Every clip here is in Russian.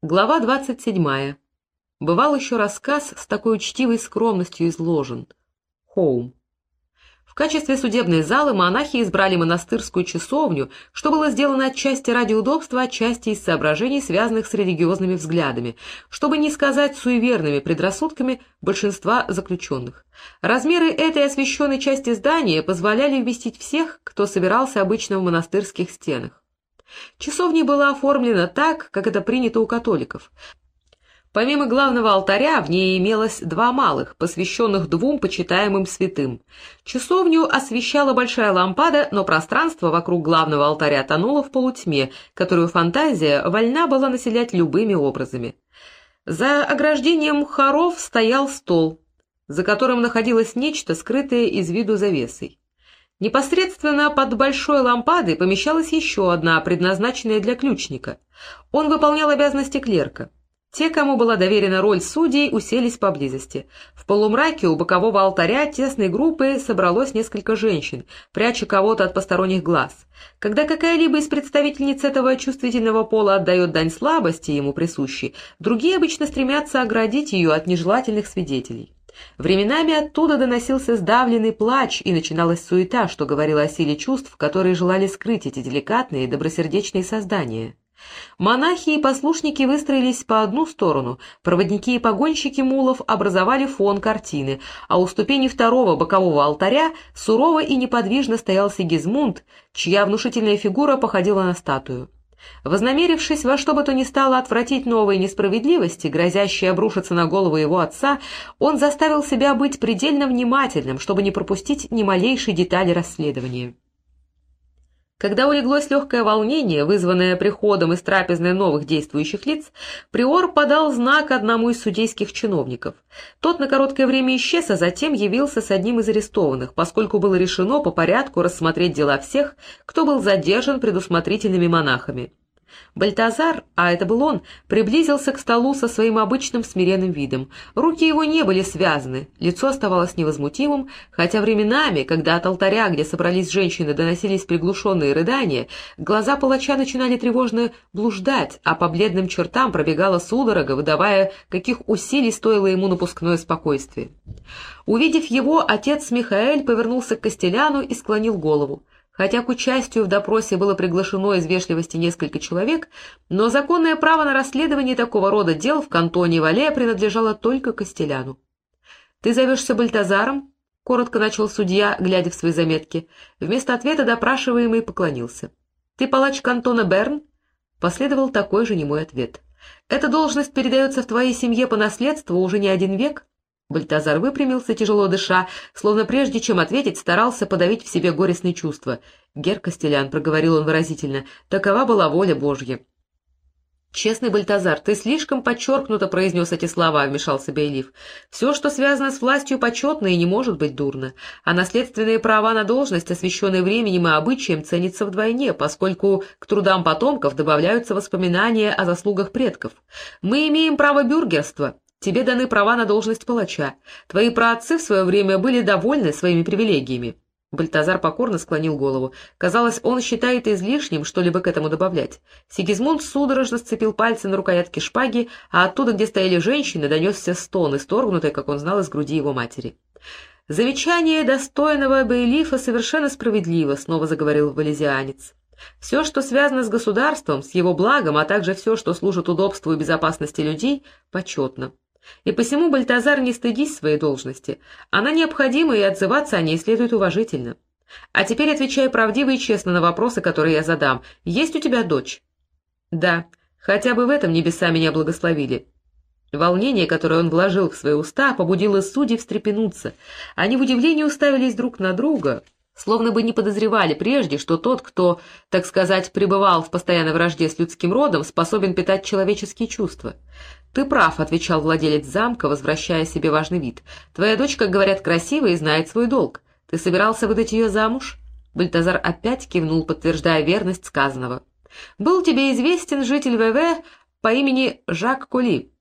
Глава двадцать седьмая. Бывал еще рассказ с такой учтивой скромностью изложен. Хоум. В качестве судебной залы монахи избрали монастырскую часовню, что было сделано отчасти ради удобства, отчасти из соображений, связанных с религиозными взглядами, чтобы не сказать суеверными предрассудками большинства заключенных. Размеры этой освященной части здания позволяли вместить всех, кто собирался обычно в монастырских стенах. Часовня была оформлена так, как это принято у католиков. Помимо главного алтаря в ней имелось два малых, посвященных двум почитаемым святым. Часовню освещала большая лампада, но пространство вокруг главного алтаря тонуло в полутьме, которую фантазия вольна была населять любыми образами. За ограждением хоров стоял стол, за которым находилось нечто, скрытое из виду завесой. Непосредственно под большой лампадой помещалась еще одна, предназначенная для ключника. Он выполнял обязанности клерка. Те, кому была доверена роль судей, уселись поблизости. В полумраке у бокового алтаря тесной группы собралось несколько женщин, пряча кого-то от посторонних глаз. Когда какая-либо из представительниц этого чувствительного пола отдает дань слабости ему присущей, другие обычно стремятся оградить ее от нежелательных свидетелей. Временами оттуда доносился сдавленный плач, и начиналась суета, что говорило о силе чувств, которые желали скрыть эти деликатные и добросердечные создания. Монахи и послушники выстроились по одну сторону, проводники и погонщики мулов образовали фон картины, а у ступени второго бокового алтаря сурово и неподвижно стоял Сигизмунд, чья внушительная фигура походила на статую. Вознамерившись во что бы то ни стало отвратить новые несправедливости, грозящие обрушиться на голову его отца, он заставил себя быть предельно внимательным, чтобы не пропустить ни малейшей детали расследования. Когда улеглось легкое волнение, вызванное приходом из трапезной новых действующих лиц, приор подал знак одному из судейских чиновников. Тот на короткое время исчез, а затем явился с одним из арестованных, поскольку было решено по порядку рассмотреть дела всех, кто был задержан предусмотрительными монахами. Бальтазар, а это был он, приблизился к столу со своим обычным смиренным видом. Руки его не были связаны, лицо оставалось невозмутимым, хотя временами, когда от алтаря, где собрались женщины, доносились приглушенные рыдания, глаза палача начинали тревожно блуждать, а по бледным чертам пробегала судорога, выдавая, каких усилий стоило ему напускное спокойствие. Увидев его, отец Михаэль повернулся к Костеляну и склонил голову. Хотя к участию в допросе было приглашено из вежливости несколько человек, но законное право на расследование такого рода дел в кантоне Вале принадлежало только Костеляну. «Ты зовешься Бальтазаром?» — коротко начал судья, глядя в свои заметки. Вместо ответа допрашиваемый поклонился. «Ты палач кантона Берн?» Последовал такой же немой ответ. «Эта должность передается в твоей семье по наследству уже не один век?» Бальтазар выпрямился, тяжело дыша, словно прежде чем ответить, старался подавить в себе горестные чувства. «Гер Костелян», — проговорил он выразительно, — «такова была воля Божья». «Честный Бальтазар, ты слишком подчеркнуто произнес эти слова», — вмешался Бейлиф. «Все, что связано с властью, почетно и не может быть дурно, а наследственные права на должность, освященные временем и обычаем, ценятся вдвойне, поскольку к трудам потомков добавляются воспоминания о заслугах предков. Мы имеем право бюргерства, Тебе даны права на должность палача. Твои праотцы в свое время были довольны своими привилегиями». Бальтазар покорно склонил голову. Казалось, он считает излишним что-либо к этому добавлять. Сигизмунд судорожно сцепил пальцы на рукоятке шпаги, а оттуда, где стояли женщины, донесся стон, исторгнутый, как он знал, из груди его матери. «Замечание достойного Бейлифа совершенно справедливо», — снова заговорил валезианец. Все, что связано с государством, с его благом, а также все, что служит удобству и безопасности людей, почетно. И посему, Бальтазар, не стыдись своей должности. Она необходима, и отзываться о ней следует уважительно. А теперь отвечай правдиво и честно на вопросы, которые я задам. Есть у тебя дочь? Да, хотя бы в этом небеса меня благословили. Волнение, которое он вложил в свои уста, побудило судей встрепенуться. Они в удивлении уставились друг на друга, словно бы не подозревали прежде, что тот, кто, так сказать, пребывал в постоянной вражде с людским родом, способен питать человеческие чувства. «Ты прав», — отвечал владелец замка, возвращая себе важный вид. «Твоя дочь, как говорят, красивая и знает свой долг. Ты собирался выдать ее замуж?» Бальтазар опять кивнул, подтверждая верность сказанного. «Был тебе известен житель ВВ по имени Жак Коли?»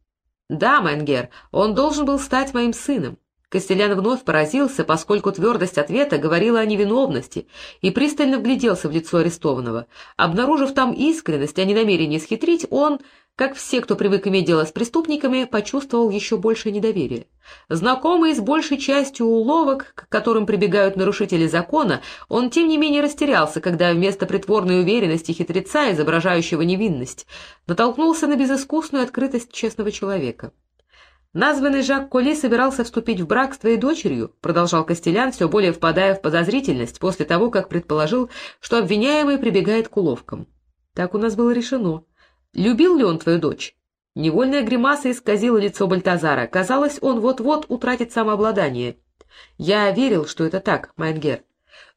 «Да, Менгер, он должен был стать моим сыном. Костелян вновь поразился, поскольку твердость ответа говорила о невиновности, и пристально вгляделся в лицо арестованного. Обнаружив там искренность, а не намерение схитрить, он, как все, кто привык иметь дело с преступниками, почувствовал еще большее недоверие. Знакомый с большей частью уловок, к которым прибегают нарушители закона, он тем не менее растерялся, когда вместо притворной уверенности хитреца, изображающего невинность, натолкнулся на безыскусную открытость честного человека. «Названный Жак Коли собирался вступить в брак с твоей дочерью», продолжал Костелян, все более впадая в подозрительность после того, как предположил, что обвиняемый прибегает к уловкам. «Так у нас было решено. Любил ли он твою дочь?» Невольная гримаса исказила лицо Бальтазара. Казалось, он вот-вот утратит самообладание. «Я верил, что это так, Майнгер.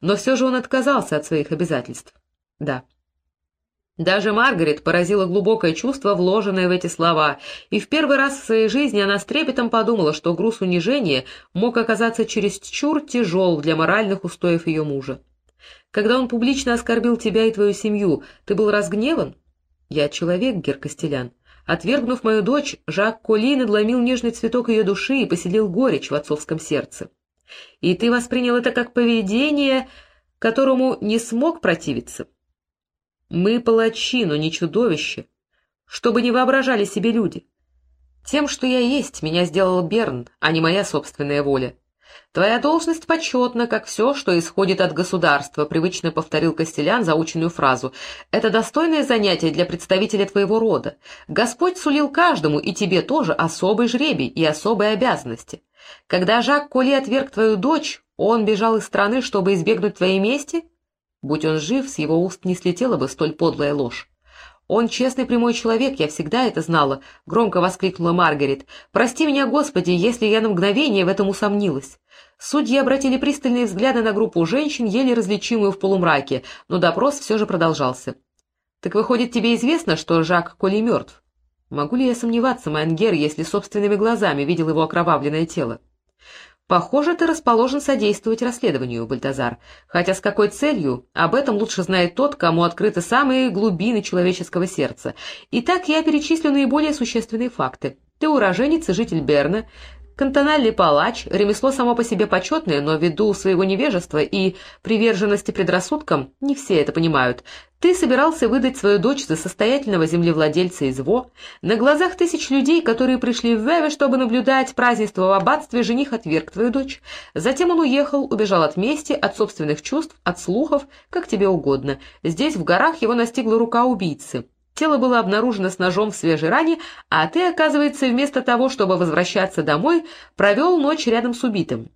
Но все же он отказался от своих обязательств». «Да». Даже Маргарет поразила глубокое чувство, вложенное в эти слова, и в первый раз в своей жизни она с трепетом подумала, что груз унижения мог оказаться чересчур тяжел для моральных устоев ее мужа. «Когда он публично оскорбил тебя и твою семью, ты был разгневан?» «Я человек, Гер Костелян. Отвергнув мою дочь, Жак Коли надломил нежный цветок ее души и поселил горечь в отцовском сердце. И ты воспринял это как поведение, которому не смог противиться?» Мы палачи, но не чудовище. Чтобы не воображали себе люди. Тем, что я есть, меня сделал Берн, а не моя собственная воля. Твоя должность почетна, как все, что исходит от государства, привычно повторил Костелян заученную фразу. Это достойное занятие для представителя твоего рода. Господь сулил каждому, и тебе тоже, особый жребий и особые обязанности. Когда Жак Коли отверг твою дочь, он бежал из страны, чтобы избегнуть твоей мести? Будь он жив, с его уст не слетела бы столь подлая ложь. «Он честный прямой человек, я всегда это знала», — громко воскликнула Маргарет. «Прости меня, Господи, если я на мгновение в этом усомнилась». Судьи обратили пристальные взгляды на группу женщин, еле различимую в полумраке, но допрос все же продолжался. «Так выходит, тебе известно, что Жак Коли мертв?» «Могу ли я сомневаться, Майнгер, если собственными глазами видел его окровавленное тело?» Похоже, ты расположен содействовать расследованию, Бальтазар. Хотя с какой целью, об этом лучше знает тот, кому открыты самые глубины человеческого сердца. Итак, я перечислю наиболее существенные факты. Ты уроженец и житель Берна, Кантональный палач, ремесло само по себе почетное, но ввиду своего невежества и приверженности предрассудкам, не все это понимают, ты собирался выдать свою дочь за состоятельного землевладельца из Во. На глазах тысяч людей, которые пришли в Веве, чтобы наблюдать празднество в аббатстве, жених отверг твою дочь. Затем он уехал, убежал от мести, от собственных чувств, от слухов, как тебе угодно. Здесь, в горах, его настигла рука убийцы. Тело было обнаружено с ножом в свежей ране, а ты, оказывается, вместо того, чтобы возвращаться домой, провел ночь рядом с убитым.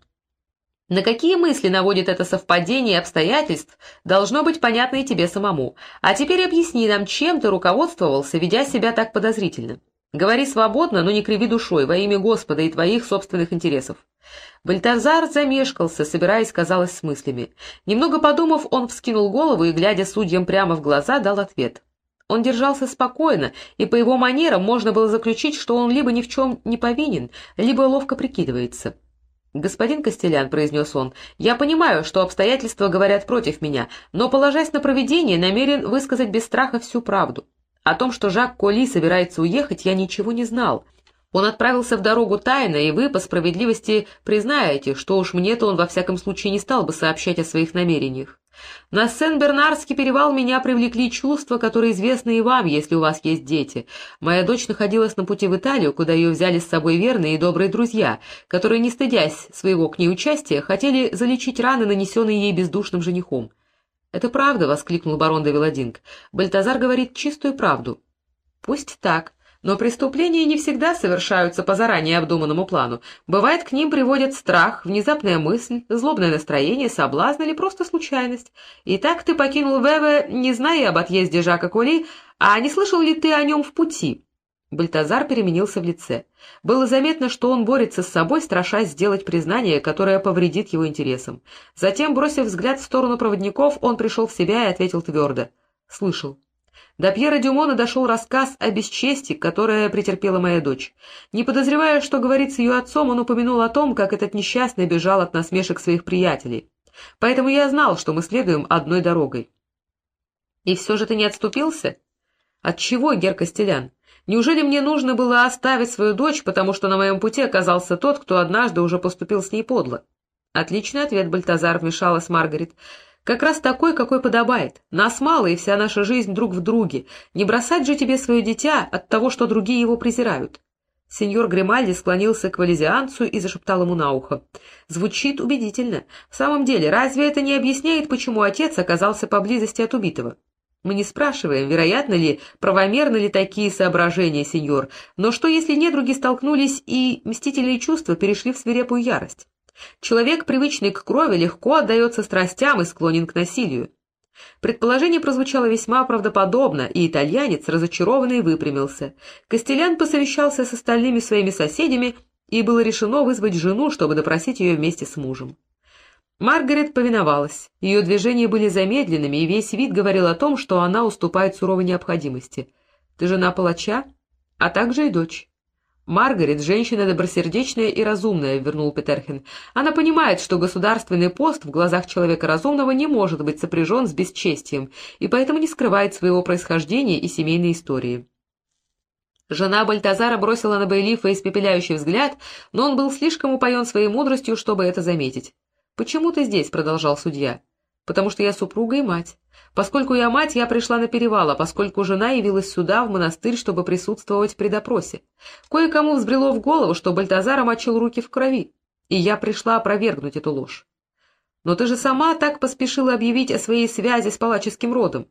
На какие мысли наводит это совпадение обстоятельств, должно быть понятно и тебе самому. А теперь объясни нам, чем ты руководствовался, ведя себя так подозрительно. Говори свободно, но не криви душой, во имя Господа и твоих собственных интересов. Бальтазар замешкался, собираясь, казалось, с мыслями. Немного подумав, он вскинул голову и, глядя судьям прямо в глаза, дал ответ. Он держался спокойно, и по его манерам можно было заключить, что он либо ни в чем не повинен, либо ловко прикидывается. «Господин Костелян», — произнес он, — «я понимаю, что обстоятельства говорят против меня, но, положась на проведение, намерен высказать без страха всю правду. О том, что Жак Коли собирается уехать, я ничего не знал. Он отправился в дорогу тайно, и вы, по справедливости, признаете, что уж мне-то он во всяком случае не стал бы сообщать о своих намерениях. На Сен-Бернарский перевал меня привлекли чувства, которые известны и вам, если у вас есть дети. Моя дочь находилась на пути в Италию, куда ее взяли с собой верные и добрые друзья, которые, не стыдясь своего к ней участия, хотели залечить раны, нанесенные ей бездушным женихом. «Это правда», — воскликнул барон де Виладинг. «Бальтазар говорит чистую правду». «Пусть так. Но преступления не всегда совершаются по заранее обдуманному плану. Бывает, к ним приводят страх, внезапная мысль, злобное настроение, соблазн или просто случайность. И так ты покинул Веве, не зная об отъезде Жака Кули, а не слышал ли ты о нем в пути?» Бальтазар переменился в лице. Было заметно, что он борется с собой, страшась сделать признание, которое повредит его интересам. Затем, бросив взгляд в сторону проводников, он пришел в себя и ответил твердо. «Слышал». До Пьера Дюмона дошел рассказ о бесчестии, которое претерпела моя дочь. Не подозревая, что говорит с ее отцом, он упомянул о том, как этот несчастный бежал от насмешек своих приятелей. Поэтому я знал, что мы следуем одной дорогой. И все же ты не отступился? От чего, Гер Костелян? Неужели мне нужно было оставить свою дочь, потому что на моем пути оказался тот, кто однажды уже поступил с ней подло? Отличный ответ, Бальтазар, вмешалась Маргарет. Как раз такой, какой подобает. Нас мало, и вся наша жизнь друг в друге. Не бросать же тебе свое дитя от того, что другие его презирают. Сеньор Гримальди склонился к валезианцу и зашептал ему на ухо. «Звучит убедительно. В самом деле, разве это не объясняет, почему отец оказался поблизости от убитого?» Мы не спрашиваем, вероятно ли, правомерны ли такие соображения, сеньор, но что, если недруги столкнулись и мстительные чувства перешли в свирепую ярость? Человек, привычный к крови, легко отдается страстям и склонен к насилию. Предположение прозвучало весьма правдоподобно, и итальянец, разочарованный, выпрямился. Костелян посовещался с остальными своими соседями, и было решено вызвать жену, чтобы допросить ее вместе с мужем. Маргарет повиновалась. Ее движения были замедленными, и весь вид говорил о том, что она уступает суровой необходимости. «Ты жена палача, а также и дочь». «Маргарет — женщина добросердечная и разумная», — вернул Петерхен. «Она понимает, что государственный пост в глазах человека разумного не может быть сопряжен с бесчестием, и поэтому не скрывает своего происхождения и семейной истории». Жена Бальтазара бросила на Бейлифа испепеляющий взгляд, но он был слишком упоен своей мудростью, чтобы это заметить. «Почему ты здесь?» — продолжал судья. «Потому что я супруга и мать. Поскольку я мать, я пришла на перевал, а поскольку жена явилась сюда, в монастырь, чтобы присутствовать при допросе. Кое-кому взбрело в голову, что Бальтазар омочил руки в крови, и я пришла опровергнуть эту ложь. Но ты же сама так поспешила объявить о своей связи с палаческим родом.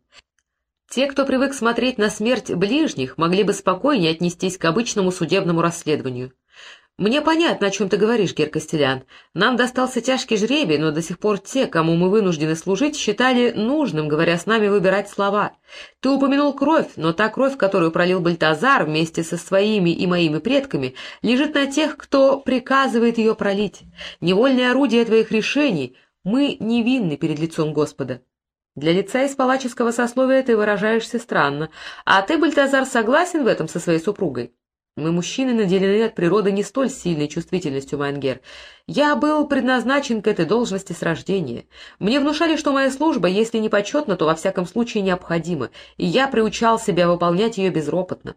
Те, кто привык смотреть на смерть ближних, могли бы спокойнее отнестись к обычному судебному расследованию. «Мне понятно, о чем ты говоришь, Гер Костелян. Нам достался тяжкий жребий, но до сих пор те, кому мы вынуждены служить, считали нужным, говоря с нами, выбирать слова. Ты упомянул кровь, но та кровь, которую пролил Бальтазар вместе со своими и моими предками, лежит на тех, кто приказывает ее пролить. Невольное орудие твоих решений. Мы невинны перед лицом Господа». Для лица из палаческого сословия ты выражаешься странно. А ты, Бальтазар, согласен в этом со своей супругой? Мы, мужчины, наделены от природы не столь сильной чувствительностью, Майнгер. Я был предназначен к этой должности с рождения. Мне внушали, что моя служба, если не почетна, то во всяком случае необходима, и я приучал себя выполнять ее безропотно.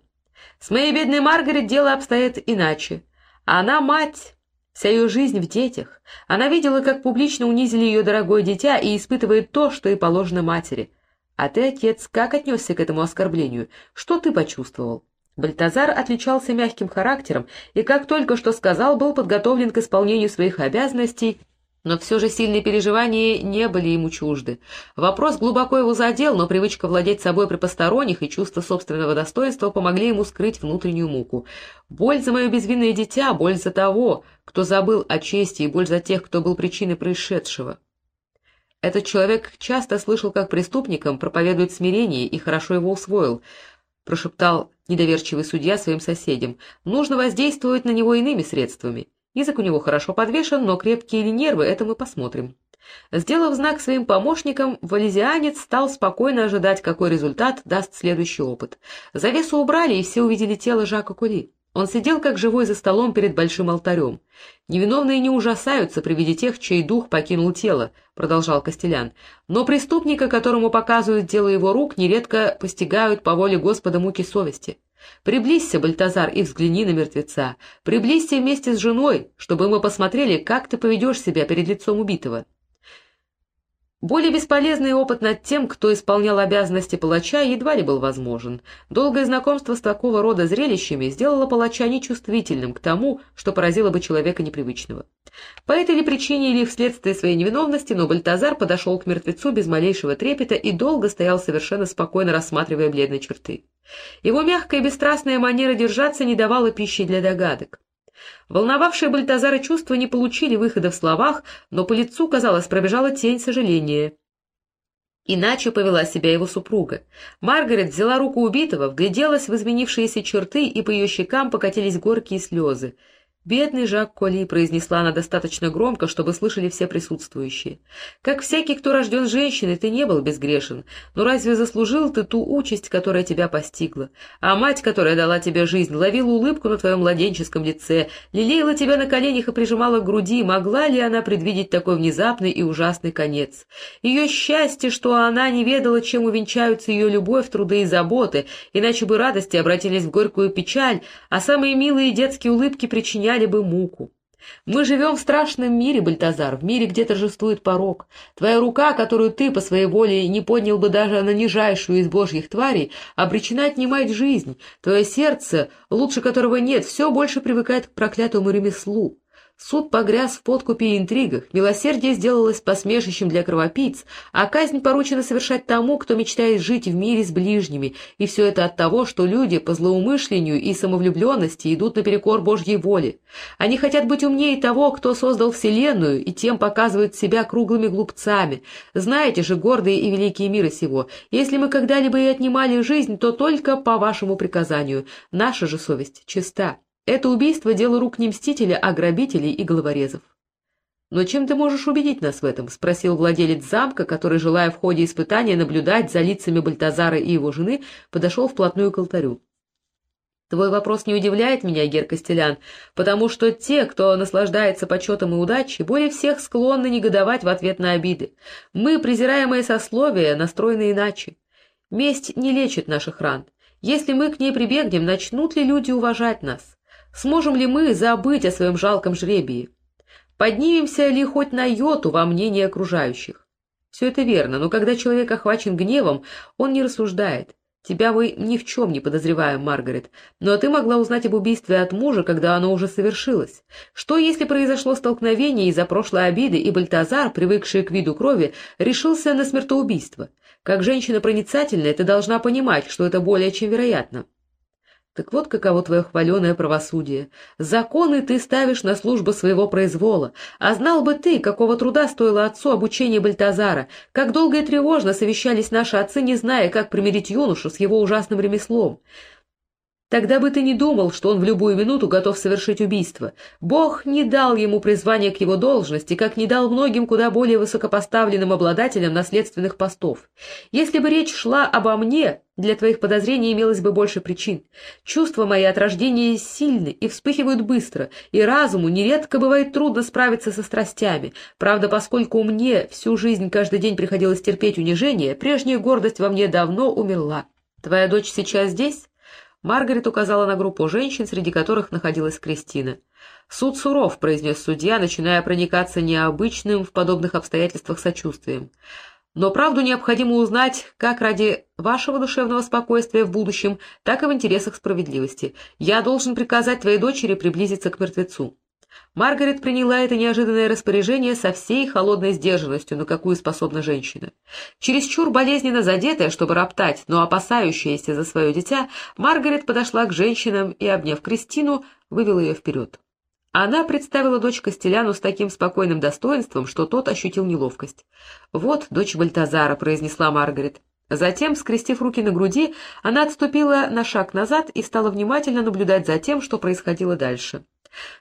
С моей бедной Маргарет дело обстоит иначе. Она мать, вся ее жизнь в детях. Она видела, как публично унизили ее дорогое дитя и испытывает то, что и положено матери. А ты, отец, как отнесся к этому оскорблению? Что ты почувствовал? Бальтазар отличался мягким характером и, как только что сказал, был подготовлен к исполнению своих обязанностей, но все же сильные переживания не были ему чужды. Вопрос глубоко его задел, но привычка владеть собой при посторонних и чувство собственного достоинства помогли ему скрыть внутреннюю муку. Боль за мое безвинное дитя, боль за того, кто забыл о чести, и боль за тех, кто был причиной происшедшего. Этот человек часто слышал, как преступникам проповедует смирение и хорошо его усвоил — прошептал недоверчивый судья своим соседям. «Нужно воздействовать на него иными средствами. Язык у него хорошо подвешен, но крепкие ли нервы, это мы посмотрим». Сделав знак своим помощникам, валезианец стал спокойно ожидать, какой результат даст следующий опыт. Завесу убрали, и все увидели тело Жака Кули. Он сидел как живой за столом перед большим алтарем. «Невиновные не ужасаются при виде тех, чей дух покинул тело», — продолжал Костелян. «Но преступника, которому показывают дело его рук, нередко постигают по воле Господа муки совести. Приблизься, Бальтазар, и взгляни на мертвеца. Приблизься вместе с женой, чтобы мы посмотрели, как ты поведешь себя перед лицом убитого». Более бесполезный опыт над тем, кто исполнял обязанности палача, едва ли был возможен. Долгое знакомство с такого рода зрелищами сделало палача нечувствительным к тому, что поразило бы человека непривычного. По этой ли причине или вследствие своей невиновности, но Бальтазар подошел к мертвецу без малейшего трепета и долго стоял совершенно спокойно, рассматривая бледные черты. Его мягкая и бесстрастная манера держаться не давала пищи для догадок. Волновавшие Бальтазара чувства не получили выхода в словах, но по лицу, казалось, пробежала тень сожаления. Иначе повела себя его супруга. Маргарет взяла руку убитого, вгляделась в изменившиеся черты, и по ее щекам покатились горькие слезы. «Бедный Жак Коли», — произнесла она достаточно громко, чтобы слышали все присутствующие. «Как всякий, кто рожден женщиной, ты не был безгрешен, но разве заслужил ты ту участь, которая тебя постигла? А мать, которая дала тебе жизнь, ловила улыбку на твоем младенческом лице, лелеяла тебя на коленях и прижимала к груди, могла ли она предвидеть такой внезапный и ужасный конец? Ее счастье, что она не ведала, чем увенчаются ее любовь, труды и заботы, иначе бы радости обратились в горькую печаль, а самые милые детские улыбки причиняли причиняли бы муку. Мы живем в страшном мире, Бальтазар, в мире, где торжествует порог. Твоя рука, которую ты по своей воле не поднял бы даже на нижайшую из божьих тварей, обречена отнимать жизнь. Твое сердце, лучше которого нет, все больше привыкает к проклятому ремеслу. Суд погряз в подкупе и интригах, милосердие сделалось посмешищем для кровопийц, а казнь поручена совершать тому, кто мечтает жить в мире с ближними, и все это от того, что люди по злоумышлению и самовлюбленности идут наперекор Божьей воле. Они хотят быть умнее того, кто создал Вселенную, и тем показывают себя круглыми глупцами. Знаете же, гордые и великие мира сего, если мы когда-либо и отнимали жизнь, то только по вашему приказанию. Наша же совесть чиста. Это убийство — дело рук не мстителя, а грабителей и головорезов. «Но чем ты можешь убедить нас в этом?» — спросил владелец замка, который, желая в ходе испытания наблюдать за лицами Бальтазара и его жены, подошел вплотную к алтарю. «Твой вопрос не удивляет меня, Гер Костелян, потому что те, кто наслаждается почетом и удачей, более всех склонны негодовать в ответ на обиды. Мы, презираемые сословия, настроены иначе. Месть не лечит наших ран. Если мы к ней прибегнем, начнут ли люди уважать нас?» Сможем ли мы забыть о своем жалком жребии? Поднимемся ли хоть на йоту во мнении окружающих? Все это верно, но когда человек охвачен гневом, он не рассуждает. Тебя мы ни в чем не подозреваем, Маргарет, но ты могла узнать об убийстве от мужа, когда оно уже совершилось. Что, если произошло столкновение из-за прошлой обиды, и Бальтазар, привыкший к виду крови, решился на смертоубийство? Как женщина проницательная, ты должна понимать, что это более чем вероятно. Так вот каково твое хваленое правосудие. Законы ты ставишь на службу своего произвола. А знал бы ты, какого труда стоило отцу обучение Бальтазара, как долго и тревожно совещались наши отцы, не зная, как примирить юношу с его ужасным ремеслом. Тогда бы ты не думал, что он в любую минуту готов совершить убийство. Бог не дал ему призвания к его должности, как не дал многим куда более высокопоставленным обладателям наследственных постов. Если бы речь шла обо мне, для твоих подозрений имелось бы больше причин. Чувства мои от рождения сильны и вспыхивают быстро, и разуму нередко бывает трудно справиться со страстями. Правда, поскольку мне всю жизнь каждый день приходилось терпеть унижение, прежняя гордость во мне давно умерла. Твоя дочь сейчас здесь? Маргарет указала на группу женщин, среди которых находилась Кристина. «Суд суров», — произнес судья, начиная проникаться необычным в подобных обстоятельствах сочувствием. «Но правду необходимо узнать как ради вашего душевного спокойствия в будущем, так и в интересах справедливости. Я должен приказать твоей дочери приблизиться к мертвецу». Маргарет приняла это неожиданное распоряжение со всей холодной сдержанностью, на какую способна женщина. Чересчур болезненно задетая, чтобы роптать, но опасающаяся за свое дитя, Маргарет подошла к женщинам и, обняв Кристину, вывела ее вперед. Она представила дочь Костеляну с таким спокойным достоинством, что тот ощутил неловкость. «Вот дочь Бальтазара», — произнесла Маргарет. Затем, скрестив руки на груди, она отступила на шаг назад и стала внимательно наблюдать за тем, что происходило дальше.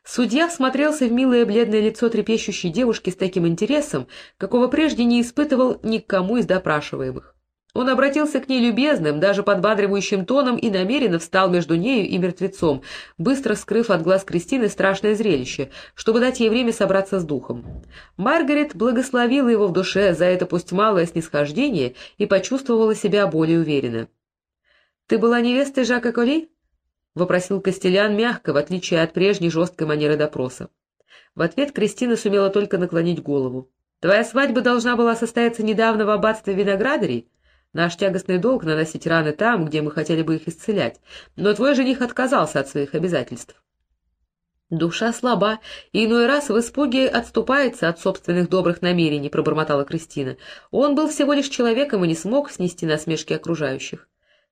Судья всмотрелся в милое бледное лицо трепещущей девушки с таким интересом, какого прежде не испытывал ни к кому из допрашиваемых. Он обратился к ней любезным, даже подбадривающим тоном и намеренно встал между нею и мертвецом, быстро скрыв от глаз Кристины страшное зрелище, чтобы дать ей время собраться с духом. Маргарет благословила его в душе за это пусть малое снисхождение и почувствовала себя более уверенно. «Ты была невестой Жака Коли?» — вопросил Костелян мягко, в отличие от прежней жесткой манеры допроса. В ответ Кристина сумела только наклонить голову. «Твоя свадьба должна была состояться недавно в аббатстве виноградарей. Наш тягостный долг — наносить раны там, где мы хотели бы их исцелять, но твой жених отказался от своих обязательств». «Душа слаба, и иной раз в испуге отступается от собственных добрых намерений», — пробормотала Кристина. «Он был всего лишь человеком и не смог снести насмешки окружающих».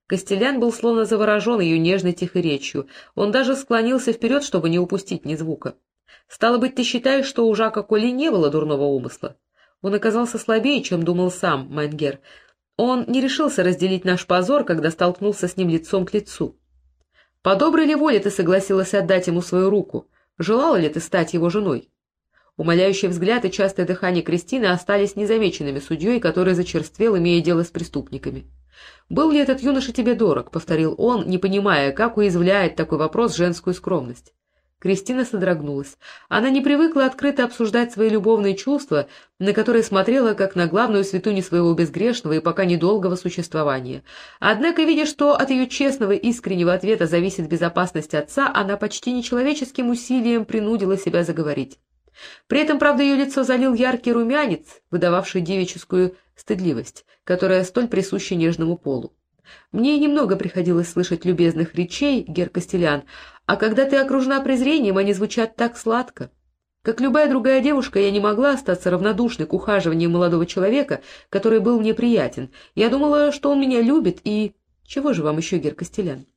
Костелян был словно заворожен ее нежной тихой речью. Он даже склонился вперед, чтобы не упустить ни звука. «Стало быть, ты считаешь, что у Жака Коли не было дурного умысла?» Он оказался слабее, чем думал сам Майнгер. Он не решился разделить наш позор, когда столкнулся с ним лицом к лицу. «По доброй ли воле ты согласилась отдать ему свою руку?» желала ли ты стать его женой? Умоляющий взгляд и частое дыхание Кристины остались незамеченными судьей, который зачерствел, имея дело с преступниками. «Был ли этот юноша тебе дорог?» — повторил он, не понимая, как уязвляет такой вопрос женскую скромность. Кристина содрогнулась. Она не привыкла открыто обсуждать свои любовные чувства, на которые смотрела как на главную святыню своего безгрешного и пока недолгого существования. Однако, видя, что от ее честного искреннего ответа зависит безопасность отца, она почти нечеловеческим усилием принудила себя заговорить. При этом, правда, ее лицо залил яркий румянец, выдававший девическую стыдливость, которая столь присуща нежному полу. Мне немного приходилось слышать любезных речей, Гер Костелян, а когда ты окружена презрением, они звучат так сладко. Как любая другая девушка, я не могла остаться равнодушной к ухаживанию молодого человека, который был мне приятен. Я думала, что он меня любит, и... Чего же вам еще, Гер Костелян? —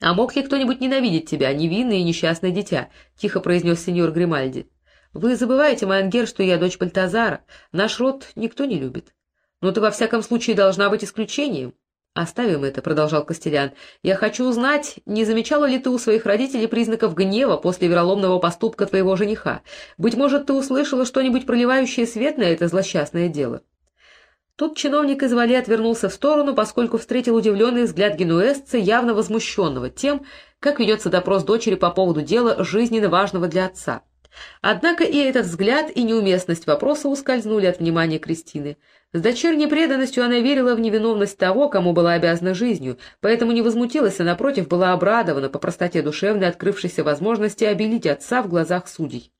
А мог ли кто-нибудь ненавидеть тебя, невинное и несчастное дитя? — тихо произнес сеньор Гримальди. — Вы забываете, Майангер, что я дочь Бальтазара. Наш род никто не любит. Но ты во всяком случае должна быть исключением. «Оставим это», — продолжал Костелян. «Я хочу узнать, не замечала ли ты у своих родителей признаков гнева после вероломного поступка твоего жениха? Быть может, ты услышала что-нибудь проливающее свет на это злосчастное дело?» Тут чиновник из Вали отвернулся в сторону, поскольку встретил удивленный взгляд генуэзца, явно возмущенного тем, как ведется допрос дочери по поводу дела жизненно важного для отца. Однако и этот взгляд, и неуместность вопроса ускользнули от внимания Кристины. С дочерней преданностью она верила в невиновность того, кому была обязана жизнью, поэтому не возмутилась, а напротив была обрадована по простоте душевной открывшейся возможности обелить отца в глазах судей.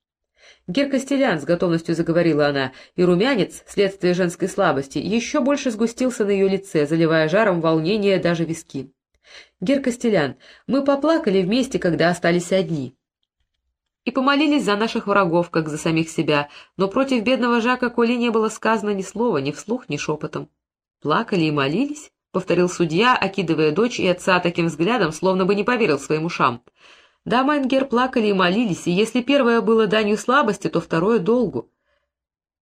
Гер Костелян, с готовностью заговорила она, и румянец, следствие женской слабости, еще больше сгустился на ее лице, заливая жаром волнение даже виски. Гер Костелян, мы поплакали вместе, когда остались одни и помолились за наших врагов, как за самих себя, но против бедного Жака Коли не было сказано ни слова, ни вслух, ни шепотом. «Плакали и молились?» — повторил судья, окидывая дочь и отца таким взглядом, словно бы не поверил своим ушам. Да, Майнгер плакали и молились, и если первое было данью слабости, то второе — долгу.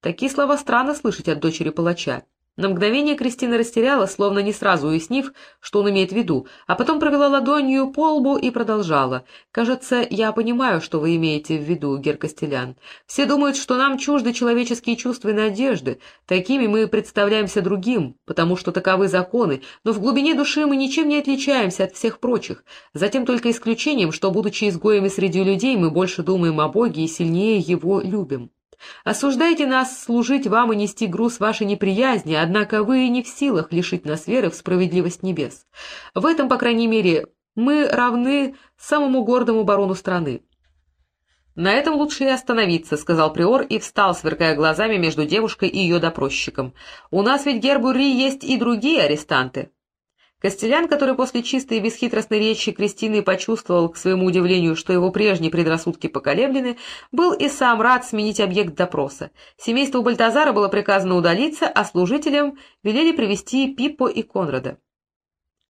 Такие слова странно слышать от дочери палача. На мгновение Кристина растеряла, словно не сразу уяснив, что он имеет в виду, а потом провела ладонью по лбу и продолжала. «Кажется, я понимаю, что вы имеете в виду, Геркостелян. Все думают, что нам чужды человеческие чувства и надежды. Такими мы представляемся другим, потому что таковы законы, но в глубине души мы ничем не отличаемся от всех прочих. Затем только исключением, что, будучи изгоями среди людей, мы больше думаем о Боге и сильнее Его любим». Осуждаете нас служить вам и нести груз вашей неприязни, однако вы не в силах лишить нас веры в справедливость небес. В этом, по крайней мере, мы равны самому гордому барону страны. «На этом лучше и остановиться», — сказал Приор и встал, сверкая глазами между девушкой и ее допросчиком. «У нас ведь, Гербури, есть и другие арестанты». Костелян, который после чистой и бесхитростной речи Кристины почувствовал, к своему удивлению, что его прежние предрассудки поколеблены, был и сам рад сменить объект допроса. Семейству Бальтазара было приказано удалиться, а служителям велели привести Пиппо и Конрада.